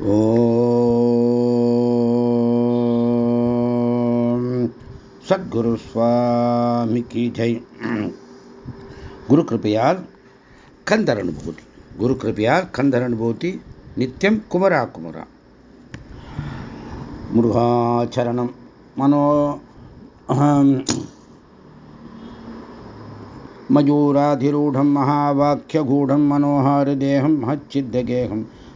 ஓம் சத்குரு சுவாமிக்கு ஜெய். குரு கிருப்பையால் கந்தர் அனுபூதி. குரு கிருப்பையால் கந்தர் அனுபூதி. நித்தியம் குமரா குமரா. முருகாச்சரணம் மனோ மயூராதிரூಢம் மகாவாக்கியகூடம் மனோஹாரதேகம் மச்சித்தகேகம்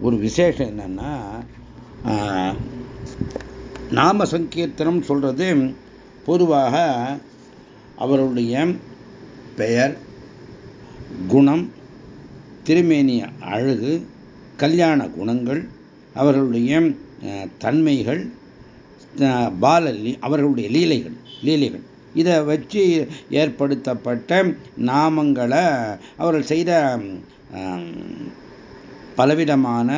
ஒரு விசேஷம் என்னன்னா நாம சங்கீர்த்தனம் சொல்றது பொதுவாக அவருடைய பெயர் குணம் திருமேனிய அழகு கல்யாண குணங்கள் அவர்களுடைய தன்மைகள் பாலல்லி அவர்களுடைய லீலைகள் லீலைகள். இதை வச்சு ஏற்படுத்தப்பட்ட நாமங்களை அவர்கள் செய்த பலவிதமான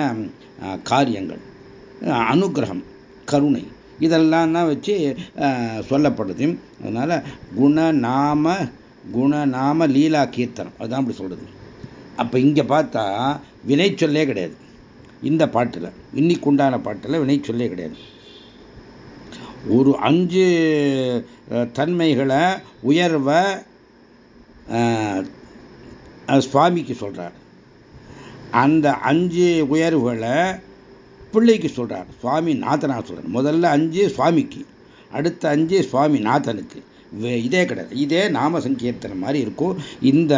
காரியங்கள். அனுகிரகம் கருணை இதெல்லாம் தான் வச்சு சொல்லப்படுது. அதனால் குணநாம குணநாம லீலா கீர்த்தனம். அதுதான் அப்படி சொல்கிறது அப்போ இங்கே பார்த்தா வினை சொல்லே கிடையாது. இந்த பாட்டில் இன்னைக்கு உண்டான பாட்டில் வினை சொல்லே கிடையாது. ஒரு அஞ்சு தன்மைகளை உயர்வை சுவாமிக்கு சொல்கிறார் அந்த அஞ்சு உயர்வுகளை பிள்ளைக்கு சொல்கிறார் சுவாமி நாதனா சொல்கிறார் முதல்ல அஞ்சு சுவாமிக்கு அடுத்த அஞ்சு சுவாமி நாதனுக்கு இதே கிடையாது. இதே நாம சங்கீர்த்தனம் மாதிரி இருக்கும். இந்த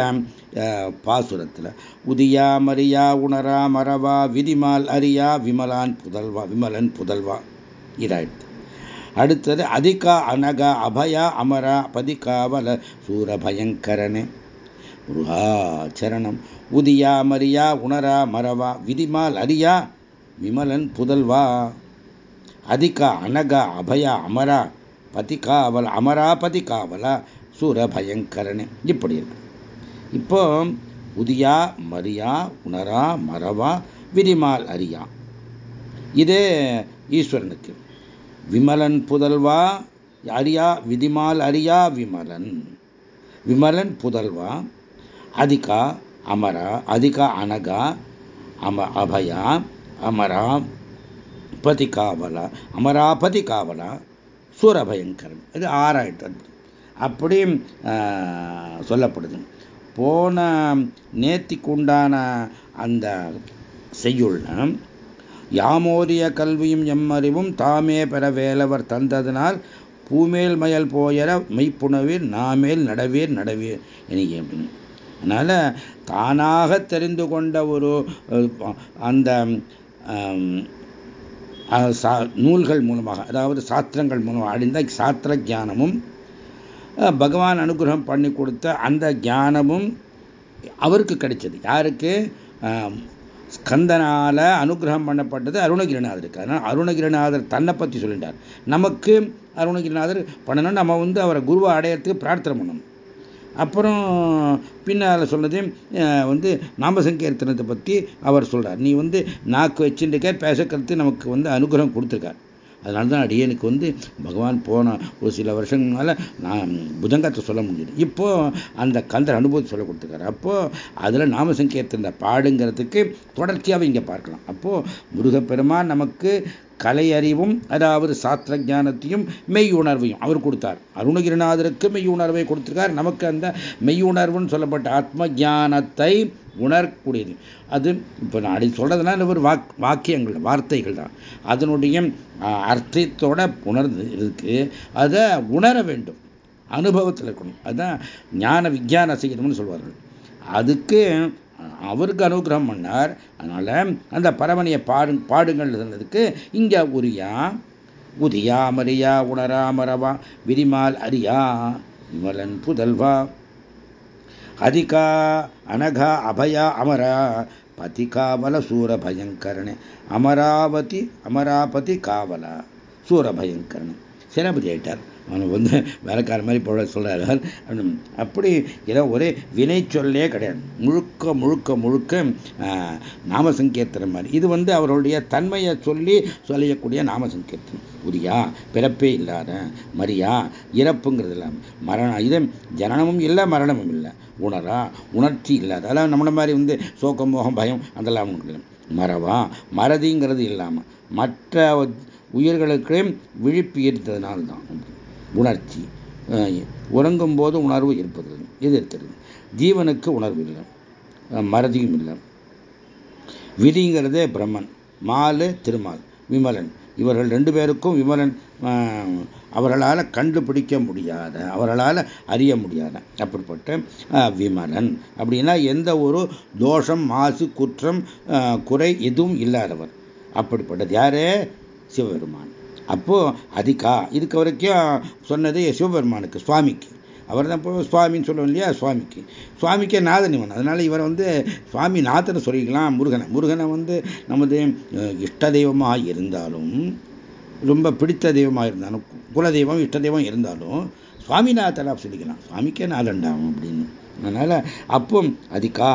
பாசுரத்தில் உதியா மரியா உணரா மரவா விதிமால் அரியா விமலான் புதல்வா விமலன் புதல்வா. இதாயிடுது. அடுத்தது அதிகா அனகா அபயா அமரா பதிகாவல சூரபயங்கரனே. முருகாச்சரணம் உதியா மரியா உணரா மறவா விதிமால் அரியா விமலன் புதல்வா. அதிகா அனகா அபயா அமரா பதிகாவல் அமரா பதிகாவலா சூர பயங்கரனே இப்படி இருக்கு. இப்போ உதியா மரியா உணரா மறவா விதிமால் அரியா. இதே ஈஸ்வரனுக்கு. விமலன் புதல்வா அரியா விதிமால் அரியா விமலன். விமலன் புதல்வா அதிகா அமரா அதிகா அனகா அம அபயா அமரா பதிகாவலா அமரா பதிகாவலா சூரபயங்கரம். இது ஆறாயிட்டு அப்படி சொல்லப்படுது. போன நேத்திக்குண்டான அந்த செய்யுள்ள யாமோதிய கல்வியும் எம்மறிவும் தாமே பெற வேலவர் தந்ததனால் பூமேல் மயல் போயர மெய்ப்புணவீர் நாமேல் நடவீர் நடவீர் எனக்கு அப்படின்னு அதனால தானாக தெரிந்து கொண்ட ஒரு அந்த நூல்கள் மூலமாக அதாவது சாஸ்திரங்கள் மூலமாக அடைந்த சாஸ்திர ஜானமும் பகவான் அனுகிரகம் பண்ணி கொடுத்த அந்த ஞானமும் அவருக்கு கிடைச்சது. யாருக்கு? ஸ்கந்தனால அனுகிரகம் பண்ணப்பட்டது அருணகிரிநாதருக்கு. அதனால் அருணகிரிநாதர் தன்னை பற்றி சொல்லிட்டார். நமக்கு அருணகிரிநாதர் பண்ணணும் நம்ம வந்து அவரை குருவை அடையறதுக்கு பிரார்த்தனை பண்ணணும். அப்புறம் பின்னால் சொன்னது வந்து நாமசங்கீர்த்தனத்தை பற்றி அவர் சொல்கிறார் நீ வந்து நாக்கு வச்சுருக்க பேசக்கிறது நமக்கு வந்து அனுகிரகம் கொடுத்துருக்கார். அதனால தான் அடியனுக்கு வந்து பகவான் போன ஒரு சில வருஷங்களால நான் புஜங்கத்தை சொல்ல முடியுது. இப்போ அந்த கந்தர் அனுபவத்தை சொல்ல கொடுத்துருக்காரு. அப்போது அதில் நாமசங்கீர்த்தன பாடுங்கிறதுக்கு தொடர்ச்சியாகவே இங்கே பார்க்கலாம். அப்போது முருகப்பெருமான் நமக்கு கலை அறிவும் அதாவது சாஸ்திர ஜானத்தையும் மெய் உணர்வையும் அவர் கொடுத்தார். அருணகிரிநாதருக்கு மெய் உணர்வை கொடுத்திருக்கார். நமக்கு அந்த மெய் உணர்வுன்னு சொல்லப்பட்ட ஆத்ம ஜானத்தை உணரக்கூடியது. அது இப்போ நான் அடி சொல்றதுனால ஒரு வாக் வாக்கியங்கள் வார்த்தைகள் தான். அதனுடைய அர்த்தத்தோட உணர்ந்து இருக்கு. அதை உணர வேண்டும். அனுபவத்தில் இருக்கணும். அதுதான் ஞான விஜயான செய்யணும்னு சொல்வார்கள். அதுக்கு அவருக்கு அனுகிரகம் பண்ணார். அதனால அந்த பரவனையை பாடு பாடுங்கள் சொன்னதுக்கு இங்க உரியா உதியா மரியா உணரா மரவா விரிமால் அரியா விமலன் புதல்வா அதிகா அனகா அபயா அமரா பதி காவல சூர பயங்கரனே அமராவதி அமராபதி காவலா சூர பயங்கரன். சேனாபதி ஆயிட்டார். வந்து வேலைக்கார மாதிரி போட சொல்றாரு. அப்படி ஏதோ ஒரே வினை சொல்லே கிடையாது. முழுக்க முழுக்க முழுக்க நாம சங்கீர்த்தனம் மாதிரி. இது வந்து அவருடைய தன்மையை சொல்லி சொல்லக்கூடிய நாம சங்கீர்த்தனம் புரியா? பிறப்பே இல்லாத மரியா? இறப்புங்கிறது இல்லை மரணம் இது ஜனனமும் இல்லை மரணமும் இல்லை. உணரா? உணர்ச்சி இல்லாத. அதெல்லாம் நம்மளை மாதிரி வந்து சோகம் மோகம் பயம் அதெல்லாம் இல்லை. மறவா? மறதிங்கிறது இல்லாமல் மற்ற உயிர்களுக்கு விழிப்பு ஈர்த்ததுனால்தான் உணர்ச்சி உறங்கும் போது உணர்வு இருப்பது இது இருக்கிறது? ஜீவனுக்கு உணர்வு இல்லை மறதியும் இல்லை. விதிங்கிறதே பிரம்மன். மாலு திருமால் விமலன். இவர்கள் ரெண்டு பேருக்கும் விமலன் அவர்களால் கண்டுபிடிக்க முடியாத அவர்களால் அறிய முடியாத அப்படிப்பட்ட விமலன். அப்படின்னா எந்த ஒரு தோஷம் மாசு குற்றம் குறை எதுவும் இல்லாதவர். அப்படிப்பட்டது யாரே? சிவபெருமான். அப்போது அதிகா இதுக்கு வரைக்கும் சொன்னது சிவபெருமானுக்கு சுவாமிக்கு. அவர் தான் இப்போ சுவாமின்னு சொல்லுவோம் இல்லையா சுவாமிக்கு. சுவாமிக்கே நாதன் இவன். அதனால் இவர் வந்து சுவாமி நாதனை சொல்லிக்கலாம் முருகனை. முருகனை வந்து நமது இஷ்ட தெய்வமாக இருந்தாலும் ரொம்ப பிடித்த தெய்வமாக இருந்தாலும் குலதெய்வம் இஷ்ட தெய்வம் இருந்தாலும் சுவாமிநாதனா சொல்லிக்கலாம். சுவாமிக்கே நாதண்டாகும் அப்படின்னு. அதனால் அப்போ அதிகா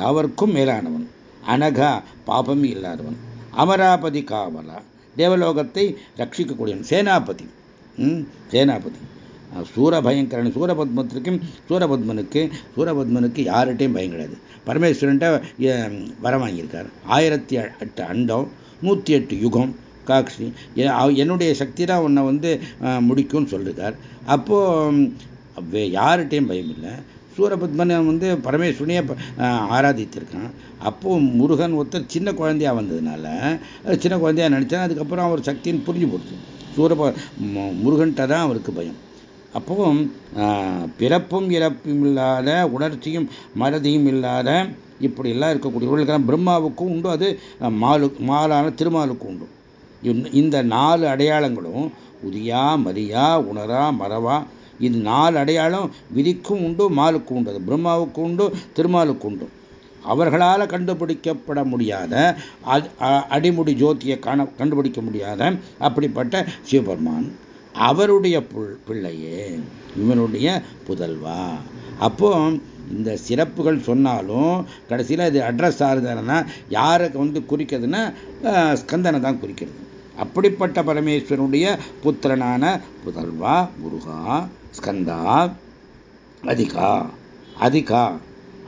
யாவருக்கும் மேலானவன். அனகா பாபம் இல்லாதவன். அமராபதி காவலா தேவலோகத்தை ரட்சிக்கக்கூடியவன். சேனாபதி. சேனாபதி. சூரபயங்கரன் சூரபத்மத்திற்கும் சூரபத்மனுக்கு சூரபத்மனுக்கு யார்கிட்டையும் பயம் கிடையாது. பரமேஸ்வரன்ட்ட வர வாங்கியிருக்கார் ஆயிரத்தி எட்டு அண்டம் நூற்றி எட்டு யுகம் காக்ஷி என்னுடைய சக்தி தான் உன்னை வந்து முடிக்கும்னு சொல்லியிருக்கார் அப்போது யார்கிட்டையும் பயம் இல்லை. சூரபத்மனை வந்து பரமேஸ்வரனையே ஆராதித்திருக்கான். அப்போ முருகன் ஒருத்தர் சின்ன குழந்தையா வந்ததுனால சின்ன குழந்தையா நினச்சேன் அதுக்கப்புறம் அவர் சக்தின்னு புரிஞ்சு போடுச்சு சூரப முருகன்கிட்ட தான் அவருக்கு பயம். அப்போ பிறப்பும் இறப்பும் இல்லாத உணர்ச்சியும் மறதியும் இல்லாத இப்படி எல்லாம் இருக்கக்கூடியவர்களுக்கெல்லாம் பிரம்மாவுக்கும் உண்டு அது மாலு மாலான திருமாலுக்கும் உண்டு. இந்த நாலு அடையாளங்களும் உதியா மதியா உணரா மறவா இது நாலு அடையாளம் விதிக்கும் உண்டு மாலுக்கும் உண்டு. பிரம்மாவுக்கு உண்டு திருமாலுக்கு உண்டு. அவர்களால் கண்டுபிடிக்கப்பட முடியாத அடிமுடி ஜோதியை காண கண்டுபிடிக்க முடியாத அப்படிப்பட்ட சிவபெருமான் அவருடைய பிள்ளையே இவனுடைய புதல்வா. அப்போ இந்த சிறப்புகள் சொன்னாலும் கடைசியில் இது அட்ரஸ் ஆறுதுன்னா யாருக்கு வந்து குறிக்கிறதுன்னா ஸ்கந்தனை தான் குறிக்கிறது. அப்படிப்பட்ட பரமேஸ்வரனுடைய புத்திரனான புதல்வா முருகா ஸ்கந்தா அதிகா அதிகா.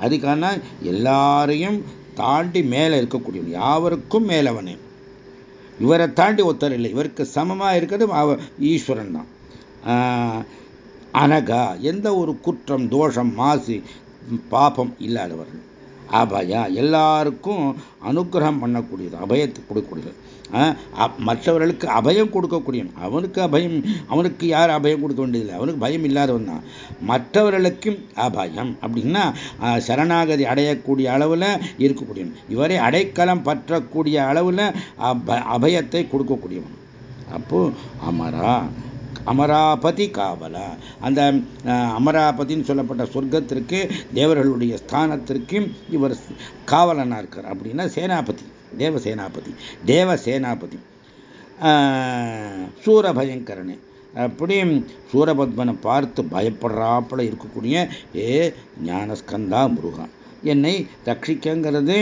அதிகான்னா எல்லாரையும் தாண்டி மேலே இருக்கக்கூடியவன் யாவருக்கும் மேலவனே. இவரை தாண்டி ஒருத்தர் இல்லை. இவருக்கு சமமாக இருக்கிறது ஈஸ்வரன் தான். அனகா எந்த ஒரு குற்றம் தோஷம் மாசு பாபம் இல்லாதவர்கள். அபயா எல்லாருக்கும் அனுகிரகம் பண்ணக்கூடியது அபயத்தை கொடுக்கக்கூடியது. மற்றவர்களுக்கு அபயம் கொடுக்கக்கூடியவன். அவனுக்கு அபயம் அவனுக்கு யார் அபயம் கொடுக்க வேண்டியதில்லை. அவனுக்கு பயம் இல்லாதவன் தான். மற்றவர்களுக்கும் அபயம். அப்படின்னா சரணாகதி அடையக்கூடிய அளவில் இருக்கக்கூடியவன். இவரை அடைக்கலம் பற்றக்கூடிய அளவில் அபயத்தை கொடுக்கக்கூடியவன். அப்போ அமரா அமராபதி காவலா. அந்த அமராபதின்னு சொல்லப்பட்ட சொர்க்கத்திற்கு தேவர்களுடைய ஸ்தானத்திற்கு இவர் காவலனாக இருக்கார். அப்படின்னா சேனாபதி தேவ சேனாபதி தேவ சேனாபதி சூரபயங்கரனே. அப்படி சூரபத்மனை பார்த்து பயப்படுறாப்புல இருக்கக்கூடிய ஏ ஞானஸ்கந்தா முருகன். என்னை ரட்சிக்கங்கிறது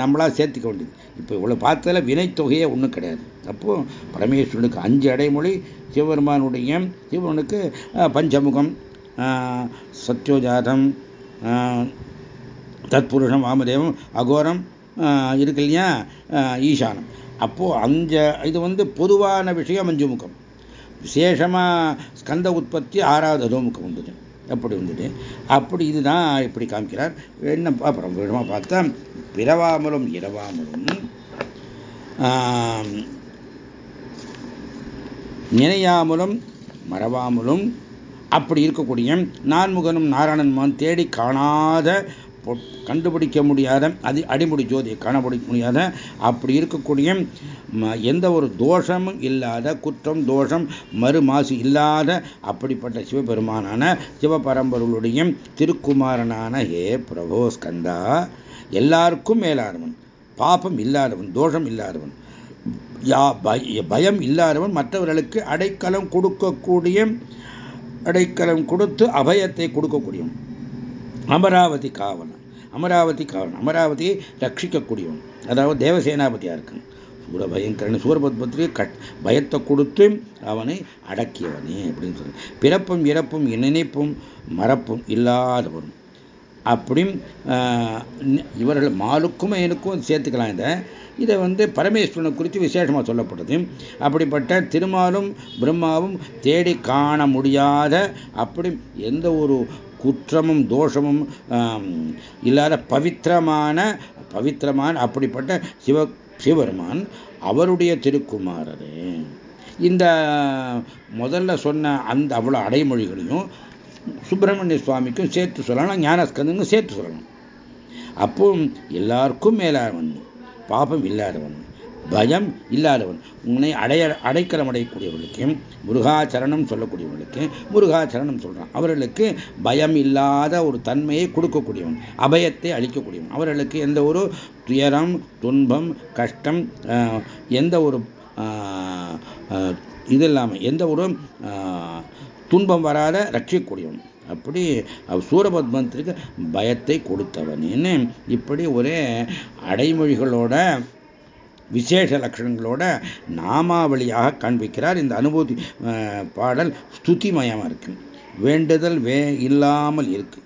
நம்மளாக சேர்த்துக்க வேண்டியது. இப்போ இவ்வளோ பார்த்ததில் வினைத்தொகையே ஒன்றும் கிடையாது. அப்போ பரமேஸ்வரனுக்கு அஞ்சு அடைமொழி சிவபெருமானுடைய சிவனுக்கு பஞ்சமுகம் சத்யோஜாதம் தத்புருஷம் வாமதேவம் அகோரம் இருக்கு இல்லையா? ஈசானம். அப்போது அஞ்ச இது வந்து பொதுவான விஷயம் அஞ்சு முகம். விசேஷமாக ஸ்கந்த உற்பத்தி ஆறாவது அதோமுகம் வந்தது அப்படி வந்தது அப்படி இதுதான் இப்படி காமிக்கிறார். என்ன அப்புறம் விடமாக பார்த்தா பிறவாமலும் இரவாமலும் நினையாமலும் மறவாமலும் அப்படி இருக்கக்கூடிய நான்முகனும் நாராயணன்மான் தேடி காணாத கண்டுபிடிக்க முடியாத அது அடிமுடி ஜோதியை காணபிடிக்க முடியாத அப்படி இருக்கக்கூடிய எந்த ஒரு தோஷமும் இல்லாத குற்றம் தோஷம் மறு மாசு இல்லாத அப்படிப்பட்ட சிவபெருமானான சிவபரம்பருளுடைய திருக்குமாரனான ஹே பிரபோ ஸ்கந்தா எல்லாருக்கும் மேலானவன் பாபம் இல்லாதவன் தோஷம் இல்லாதவன் யா பயம் இல்லாதவன் மற்றவர்களுக்கு அடைக்கலம் கொடுக்கக்கூடிய அடைக்கலம் கொடுத்து அபயத்தை கொடுக்கக்கூடியவன். அமராவதி காவல் அமராவதி அமராவதியை ரட்சிக்கக்கூடியவன். அதாவது தேவசேனாபதியா இருக்கான்? சூரபயங்கரன் சூரபத்மத்திலே கட் பயத்தை கொடுத்து அவனை அடக்கியவனே அப்படின்னு சொல்லி பிறப்பும் இறப்பும் நினைப்பும் மறப்பும் இல்லாதவன். அப்படி இவர்கள் மாலுக்கும் எனக்கும் சேர்த்துக்கலாம் இதை. இதை வந்து பரமேஸ்வரனை குறித்து விசேஷமாக சொல்லப்படுது அப்படிப்பட்ட திருமாலும் பிரம்மாவும் தேடி காண முடியாத அப்படி எந்த ஒரு குற்றமும் தோஷமும் இல்லாத பவித்திரமான பவித்திரமான அப்படிப்பட்ட சிவ சிவபெருமான் அவருடைய திருக்குமாரரே. இந்த முதல்ல சொன்ன அந்த அவ்வளோ அடைமொழிகளையும் சுப்பிரமணிய சுவாமிக்கும் சேர்த்து சொல்லலாம் ஞானஸ்கந்தனுக்கும் சேர்த்து சொல்லணும் அப்போ எல்லாருக்கும் மேலானவன் பாபம் இல்லாதவன். பயம் இல்லாதவன். உன்னை அடைய அடைக்கலம் அடையக்கூடியவர்களுக்கு முருகாச்சரணம் சொல்லக்கூடியவர்களுக்கு முருகாச்சரணம் சொல்கிறான் அவர்களுக்கு பயம் இல்லாத ஒரு தன்மையை கொடுக்கக்கூடியவன் அபயத்தை அளிக்கக்கூடியவன். அவர்களுக்கு எந்த ஒரு துயரம் துன்பம் கஷ்டம் எந்த ஒரு இது இல்லாமல் எந்த ஒரு துன்பம் வராத ரட்சிக்கூடியவன் அப்படி சூரபத்மத்திற்கு பயத்தை கொடுத்தவன். இப்படி ஒரே அடைமொழிகளோட விசேஷ லட்சணங்களோட நாமாவளியாக காண்பிக்கிறார். இந்த அனுபூதி பாடல் ஸ்துதிமயமாக இருக்கு. வேண்டுதல் வே இல்லாமல் இருக்கு.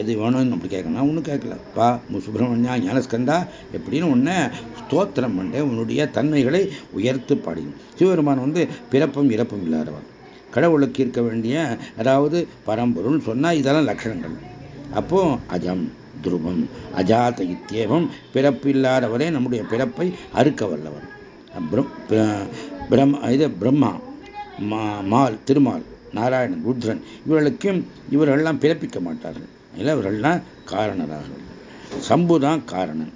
எது வேணும்னு அப்படி கேட்கணும் ஒன்றும் கேட்கல. பா சுப்பிரமணியா ஞானஸ்கந்தா எப்படின்னு ஒன்று ஸ்தோத்திரம் பண்ண உன்னுடைய தன்மைகளை உயர்த்து பாடியும் சிவபெருமான் வந்து பிறப்பும் இறப்பும் இல்லாதவன் கடவுளுக்கு இருக்க வேண்டிய அதாவது பரம்பொருள் சொன்னால் இதெல்லாம் லட்சணங்கள் அப்போ அஜம். துருவம் அஜாத இத்தியேவம் பிறப்பில்லாதவரே நம்முடைய பிறப்பை அறுக்க வல்லவர். பிரம் இது பிரம்மா மால் திருமால் நாராயணன் ருத்ரன் இவர்களுக்கும் இவர்கள்லாம் பிறப்பிக்க மாட்டார்கள். இல்லை இவர்கள்லாம் காரணராகும் சம்பு தான் காரணன்.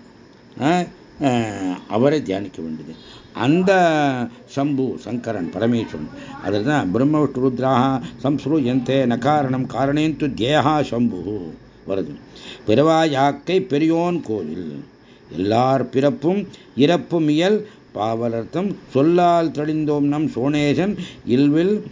அவரை தியானிக்க வேண்டியது. அந்த சம்பு சங்கரன் பரமேஸ்வரன் அதில் தான் பிரம்ம விஷ்ணு ருத்ராக சம்ஸ்ருயந்தே நகாரணம் காரணேந்து தேகா சம்பு வருது. பிறவாயாக்கை பெரியோன் கோவில் எல்லார் பிறப்பும் இறப்பும் இயல். பாவலர்த்தம் சொல்லால் தெளிந்தோம் நம் சோனேசன். இல்வில்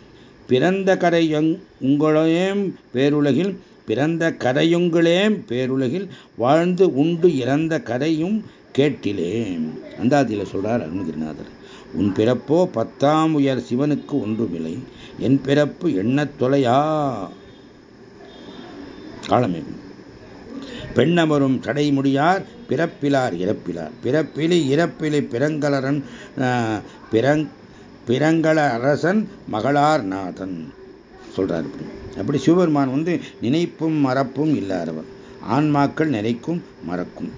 பிறந்த கரையங் உங்களையும் பேருலகில் பிறந்த கதையுங்களேம் பேருலகில் வாழ்ந்து உண்டு இறந்த கதையும் கேட்டிலேம். அந்தாதியில் சொல்றார் அருணகிரிநாதர் உன் பிறப்போ பத்தாம் உயர் சிவனுக்கு ஒன்றுமில்லை. என் பிறப்பு எண்ணத் தொலையா? காலமே பெண்ணமரும் தடை முடியார் பிறப்பிலார் இறப்பிலார். பிறப்பிலி இறப்பிலி பிறங்கலரன் பிறங் பிறங்கள அரசன் மகளார் நாதன். சொல்றார் இப்படி. அப்படி சிவபெருமான் வந்து நினைப்பும் மறப்பும் இல்லாதவர். ஆன்மாக்கள் நினைக்கும் மறக்கும்.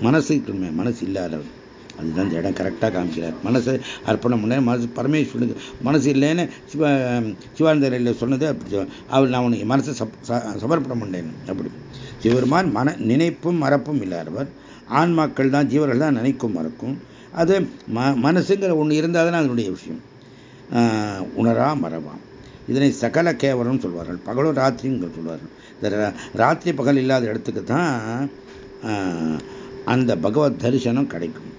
மனசு மனசு இல்லாதவர். அதுதான் இந்த இடம் கரெக்டாக காமிக்கிறார். மனசு அர்ப்பணம் பண்ண மனசு பரமேஸ்வரனுக்கு மனசு இல்லைன்னு சிவ சிவானந்தரில் சொன்னது அப்படி அவர் நான் உனக்கு மனசை சமர்ப்பணம் பண்ணேன் அப்படி. சிவருமான் மன நினைப்பும் மறப்பும் இல்லாதவர். ஆன்மாக்கள் தான் ஜீவர்கள் தான் நினைக்கும் மறக்கும். அது ம மனசுங்கிற ஒன்று இருந்தால் தான் அதனுடைய விஷயம். உணரா மறவாம் இதனை சகல கேவலம் சொல்வார்கள். பகலும் ராத்திரிங்கள் சொல்வார்கள். இந்த ராத்திரி பகல் இல்லாத இடத்துக்கு தான் அந்த பகவத் தரிசனம் கிடைக்கும்.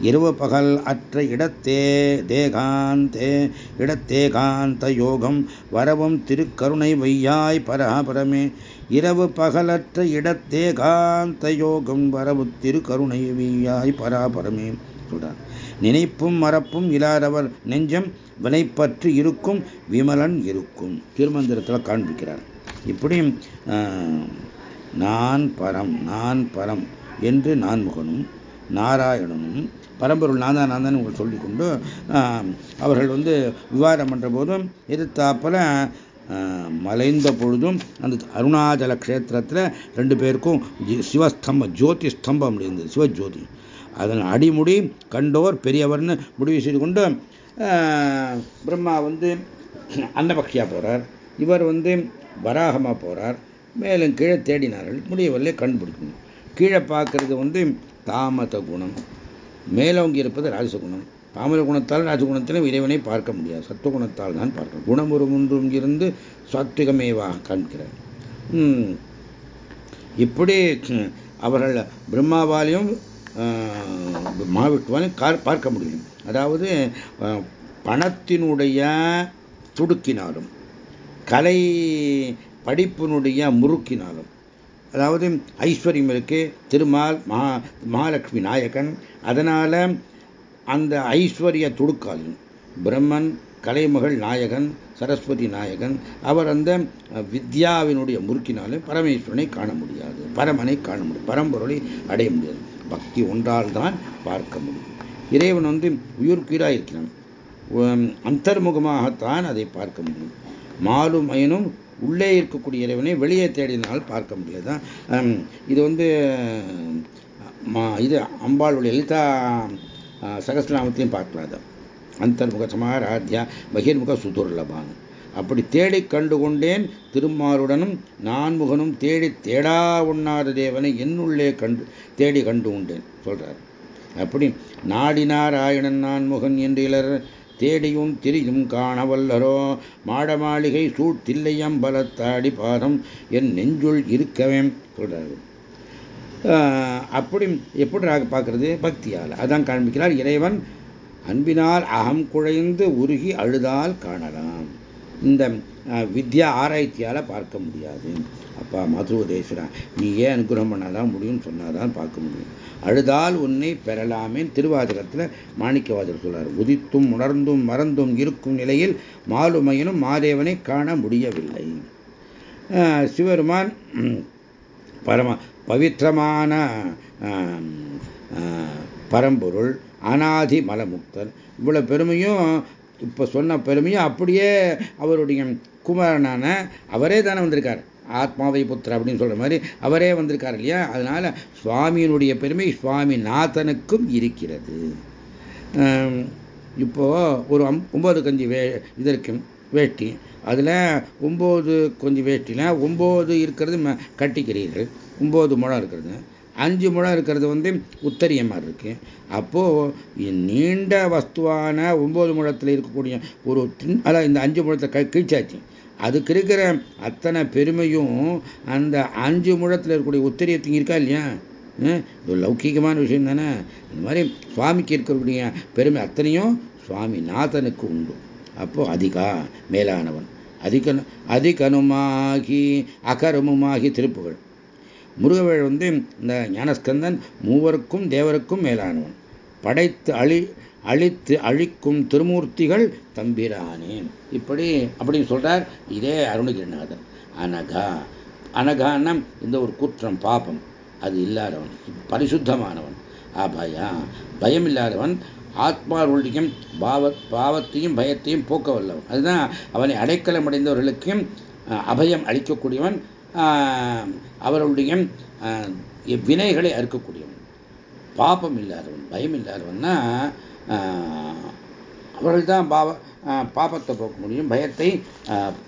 இரவு பகல் அற்ற இடத்தே தேகாந்தே இடத்தேகாந்த யோகம் வரவும் திருக்கருணை வையாய் பராபரமே. இரவு பகலற்ற இடத்தேகாந்த யோகம் வரவு திருக்கருணை வையாய் பராபரமே. சொல்றார். நினைப்பும் மறப்பும் இல்லாதவர் நெஞ்சம் வினைப்பற்று இருக்கும் விமலன் இருக்கும். திருமந்திரத்தில் காண்பிக்கிறார். இப்படி நான் பரம் நான் பரம் என்று நான்முகனும் நாராயணனும் பரம்பொருள் நான் தான் நான் தான் உங்களுக்கு சொல்லிக்கொண்டு அவர்கள் வந்து விவாதம் பண்ணுற போதும் எதிர்த்தாப்பில் மலைந்த பொழுதும் அந்த அருணாச்சல க்ஷேத்திரத்தில் ரெண்டு பேருக்கும் சிவஸ்தம்பம் ஜோதி ஸ்தம்பம் இருந்தது சிவஜோதி. அதன் அடிமுடி கண்டோர் பெரியவர்னு முடிவு செய்து கொண்டு பிரம்மா வந்து அன்னபக்ஷியாக போகிறார் இவர் வந்து வராகமாக போகிறார் மேலும் கீழே தேடினார்கள். முடியவில்லை கண்டுபிடிக்கணும். கீழே பார்க்கறது வந்து தாமத குணம். மேலோங்கி இருப்பது ராஜசகுணம் தாமர குணத்தால் ராஜகுணத்திலும் இறைவனை பார்க்க முடியாது. சத்துவகுணத்தால் தான் பார்க்கணும். குணம் ஒரு ஒன்றும் இருந்து சாத்விகமேவாக காண்கிறார் இப்படி அவர்கள் பிரம்மாவாலையும் மாவிட்டுவாலையும் பார்க்க முடியும். அதாவது பணத்தினுடைய துடுக்கினாலும் கலை படிப்பினுடைய முறுக்கினாலும் அதாவது ஐஸ்வர்யம் இருக்கு திருமால் மகா மகாலட்சுமி நாயகன். அதனால் அந்த ஐஸ்வர்ய துடுக்காலும் பிரம்மன் கலைமகள் நாயகன் சரஸ்வதி நாயகன் அவர் அந்த வித்யாவினுடைய முறுக்கினாலே பரமேஸ்வரனை காண முடியாது. பரமனை காண முடியும் பரம்பொருளை அடைய முடியாது. பக்தி ஒன்றால் தான் பார்க்க முடியும். இறைவன் வந்து உயிர்க்குயிராக இருக்கிறான் அந்தர்முகமாகத்தான் அதை பார்க்க முடியும். மாலும் அயனும் உள்ளே இருக்கக்கூடிய இறைவனை வெளியே தேடினால் பார்க்க முடியாது? இது வந்து இது அம்பாளுடைய லலிதா சகசிரநாமத்தையும் பார்க்கலாம் அந்தர்முக சமாராத்யா பகிர்முக சுதுர்லபான். அப்படி தேடி கண்டு கொண்டேன் திருமாலுடனும் நான்முகனும் தேடி தேடா உண்ணாத தேவனை என்னுள்ளே கண்டு தேடி கண்டு உண்டேன் சொல்றார். அப்படி நாடினார் ஆயணன் நான்முகன் என்று இலர் தேடியும் திரியும் காணவல்லரோ மாட மாளிகை சூட்டில்லையம் பலத்தாடி பாதம். என் நெஞ்சுள் இருக்கவே சொல்றாரு. அப்படி எப்படி பார்க்கறது? பக்தியால். அதான் காண்பிக்கிறார் இறைவன். அன்பினால் அகம் குழைந்து உருகி அழுதால் காணலாம். இந்த வித்யா ஆராய்ச்சியால் பார்க்க முடியாது. அப்பா மதுவதேஸ்வரா நீ ஏன் அனுகிரகம் பண்ணாதான் முடியும்னு சொன்னாதான் பார்க்க முடியும். அழுதால் உன்னை பெறலாமே திருவாதிரத்தில் மாணிக்கவாதர் சொல்றார். உதித்தும் உணர்ந்தும் மறந்தும் இருக்கும் நிலையில் மாலுமையனும் மாதேவனை காண முடியவில்லை. சிவருமான் பரம பவித்திரமான பரம்பொருள் அனாதி மலமுக்தர் இவ்வளவு பெருமையும் இப்போ சொன்ன பெருமையும் அப்படியே அவருடைய குமாரனான அவரே தானே வந்திருக்கார். ஆத்மாவை புத்திர அப்படின்னு சொல்ற மாதிரி அவரே வந்திருக்கார் இல்லையா? அதனால சுவாமியினுடைய பெருமை சுவாமி நாதனுக்கும் இருக்கிறது இப்போ ஒரு ஒன்பது கஞ்சி வே இது வேட்டி. அதில் ஒம்பது கொஞ்சம் வேட்டியில் ஒம்பது இருக்கிறது கட்டிக்கிறீர்கள். ஒம்பது முழம் இருக்கிறது. அஞ்சு முழம் இருக்கிறது வந்து உத்தரிய மாதிரி இருக்கு. அப்போது நீண்ட வஸ்துவான ஒம்பது முழத்தில் இருக்கக்கூடிய ஒரு அதான் இந்த அஞ்சு முழத்தை க கீழ்ச்சாச்சு. அதுக்கு இருக்கிற அத்தனை பெருமையும் அந்த அஞ்சு முழத்தில் இருக்கக்கூடிய உத்தரியத்துக்கு இருக்கா இல்லையா? இது லௌகீகமான விஷயம் தானே? இந்த மாதிரி சுவாமிக்கு இருக்கக்கூடிய பெருமை அத்தனையும் சுவாமி நாதனுக்கு உண்டு. அப்போ அதிகா மேலானவன். அதிகனு அதிகனுமாகி அகரமுமாகி திருப்புகள் முருகவேள் வந்து இந்த ஞானஸ்கந்தன் மூவருக்கும் தேவருக்கும் மேலானவன். படைத்து அழி அழித்து அழிக்கும் திருமூர்த்திகள் தம்பிரானே. இப்படி அப்படின்னு சொல்றார் இதே அருணகிரிநாதன் அனகா அனகான்னா இந்த ஒரு குற்றம் பாபம். அது இல்லாதவன் பரிசுத்தமானவன். அபயா பயம் இல்லாதவன் ஆத்மாவுடைய பாவ பாவத்தையும் பயத்தையும் போக்க வல்லவன் அதுதான் அவனை அடைக்கலம் அடைந்தவர்களுக்கும் அபயம் அளிக்கக்கூடியவன் அவர்களுடைய வினைகளை அறுக்கக்கூடியவன். பாபம் இல்லாதவன் பயம் இல்லாதவன்னா அவர்கள் தான் பாவ பாபத்தை போக்க முடியும் பயத்தை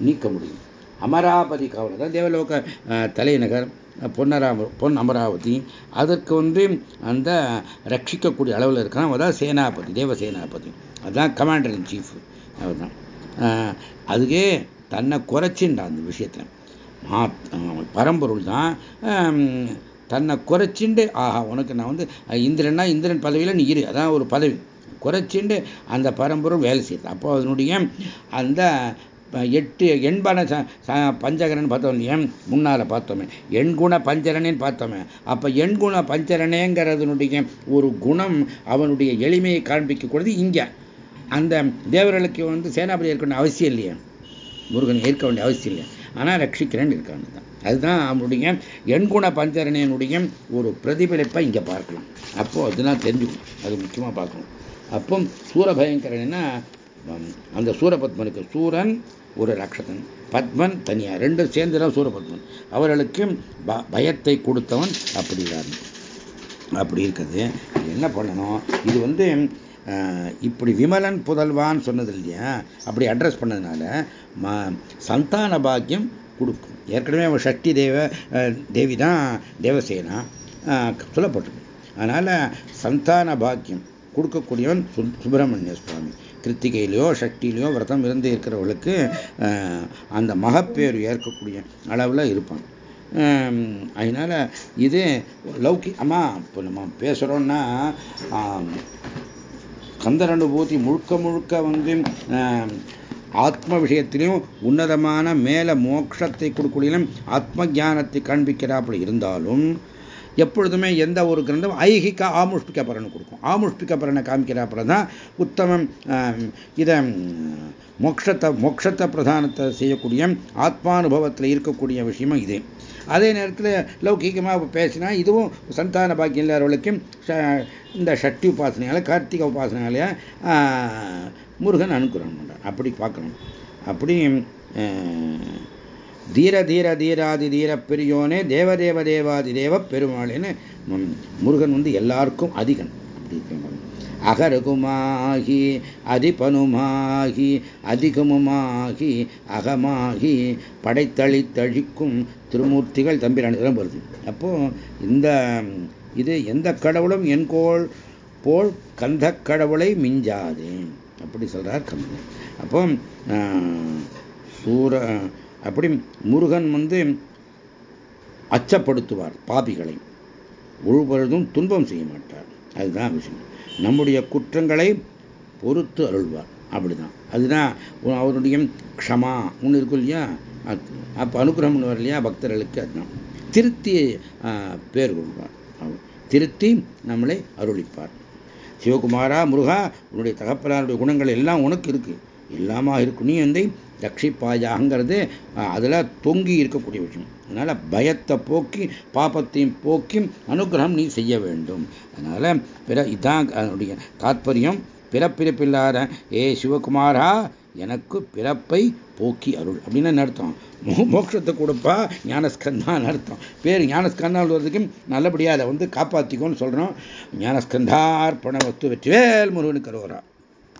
நீக்க முடியும். அமராபதி காவலர் தான் தேவலோக தலைநகர் பொன்னராம பொன் அமராவதி அதற்கு வந்து அந்த ரட்சிக்கக்கூடிய அளவில் இருக்கிறான் அதான் சேனாபதி தேவ சேனாபதி அதுதான் கமாண்டர் இன் சீஃப் அவர் தான் அதுக்கே தன்னை குறைச்சின்றான் அந்த விஷயத்தில். பரம்பொருள் தான் தன்னை குறைச்சிண்டு ஆஹா உனக்கு நான் வந்து இந்திரன்னா இந்திரன் பதவியில் நீ இரு. அதான் ஒரு பதவி. குறைச்சிண்டு அந்த பரம்பொருள் வேலை செய்யுது. அப்போ அதனுடைய அந்த எட்டு எண்பன பஞ்சகரன் பார்த்தோம் இல்லையா? முன்னால் பார்த்தோமே. எண்குண பஞ்சரனேன்னு பார்த்தோமே. அப்போ எண்குண பஞ்சரனேங்கிறதுனுடைய ஒரு குணம் அவனுடைய எளிமையை காண்பிக்கக்கூடாது இங்கே. அந்த தேவர்களுக்கு வந்து சேனாபதி ஏற்க வேண்டிய அவசியம் இல்லையா? முருகன் ஏற்க வேண்டிய அவசியம் இல்லை ஆனால் ரட்சிக்கிறேன்னு இருக்கான்னு தான் அதுதான் அவனுடைய எண்குண பஞ்சரணையனுடைய ஒரு பிரதிபலிப்பை இங்கே பார்க்கலாம். அப்போ அதுதான் தெரிஞ்சுக்கணும். அது முக்கியமாக பார்க்கணும். அப்போ சூரபயங்கரன்னா அந்த சூரபத்மனுக்கு சூரன் ஒரு ரக்ஷகன். பத்மன் தனியா ரெண்டு சேர்ந்துதான் சூரபத்மன். அவர்களுக்கு பயத்தை கொடுத்தவன் அப்படி அப்படி இருக்குது. என்ன பண்ணணும்? இது வந்து இப்படி விமலன் புதல்வான்னு சொன்னது இல்லையா? அப்படி அட்ரஸ் பண்ணதுனால சந்தான பாக்கியம் கொடுக்கும். ஏற்கனவே அவன் சக்தி தேவ தேவி தான் தேவசேனா. சொல்லப்பட்டிருக்கு. அதனால் சந்தான பாக்கியம். கொடுக்கக்கூடியவன் சுப்பிரமணிய சுவாமி. கிருத்திகையிலையோ சக்தியிலையோ விரதம் இருந்து இருக்கிறவளுக்கு அந்த மகப்பேறு ஏற்கக்கூடிய அளவில் இருப்பான். அதனால இது லௌகி அம்மா இப்போ நம்ம பேசுகிறோன்னா கந்தர் அனுபூதி முழுக்க முழுக்க வந்து ஆத்ம விஷயத்திலையும் உன்னதமான மேல மோட்சத்தை கொடுக்கக்கூடியும் ஆத்ம ஜானத்தை காண்பிக்கிறாப்புல இருந்தாலும் எப்பொழுதுமே எந்த ஒரு கிரந்தம் ஐகிக ஆமுஷ்பிக்க பலனை கொடுக்கும். ஆமுஷ்பிக்க பலனை காமிக்கிறாப்புல தான் உத்தமம் இதை மோட்சத்தை மோட்சத்தை பிரதானத்தை செய்யக்கூடிய ஆத்மானுபவத்தில் இருக்கக்கூடிய விஷயமும் இது. அதே நேரத்தில் லௌகீகமாக பேசினா இதுவும் சந்தான பாக்கியம் இல்லாதவர்களுக்கும் இந்த சக்தி உபாசனையால் கார்த்திகை உபாசனையால முருகன் அனுகிரகம் பண்ணுறான் அப்படி பார்க்கணும். அப்படி தீர தீர தீராதி தீர பெரியோனே தேவதேவ தேவாதி தேவ பெருமாளேன்னு முருகன் வந்து எல்லாருக்கும் அதிகன். அப்படி அகரகுமாகி அதிபனுமாகி அதிகமுமாகி அகமாகி படைத்தளி தழிக்கும் திருமூர்த்திகள் தம்பிரான் வருது. அப்போ இந்த இது எந்த கடவுளும் என் கோள் போல் கந்த கடவுளை மிஞ்சாதே. அப்படி சொல்றார் கம்பன் அப்போ சூர அப்படி முருகன் வந்து அச்சப்படுத்துவார் பாபிகளை. ஒழுபொழுதும் துன்பம் செய்ய மாட்டார். அதுதான் விஷயம். நம்முடைய குற்றங்களை பொறுத்து அருள்வார். அப்படிதான். அதுதான் அவருடைய க்ஷமா. ஒன்று இருக்கும் இல்லையா? அப்போ அனுகிரகம் பண்ணுவார் இல்லையா? பக்தர்களுக்கு அதுதான். திருத்தி பேர் கொள்வார் திருத்தி நம்மளை அருளிப்பார். சிவகுமாரா முருகா உன்னுடைய தகப்பனாருடைய குணங்கள் எல்லாம் உனக்கு இருக்கு. எல்லாமா இருக்கும் நீ வந்து ரட்சிப்பாயாங்கிறது அதில் தொங்கி இருக்கக்கூடிய விஷயம். அதனால் பயத்தை போக்கி பாப்பத்தையும் போக்கி அனுகிரகம் நீ செய்ய வேண்டும். அதனால் பிற இதான் அதனுடைய தாத்பரியம். பிறப்பிறப்பில்லாத ஏ சிவகுமாரா எனக்கு பிறப்பை போக்கி அருள். அப்படின்னு அர்த்தம்? மோட்சத்தை கொடுப்பா ஞானஸ்கந்தான்னு அர்த்தம். பேர் ஞானஸ்கந்தால் வருவதுக்கு நல்லபடியாக அதை வந்து காப்பாற்றிக்கோன்னு சொல்கிறோம் ஞானஸ்கந்தார்ப்பண வஸ்து வெற்றிவேல் முருகனுக்கு அருவரா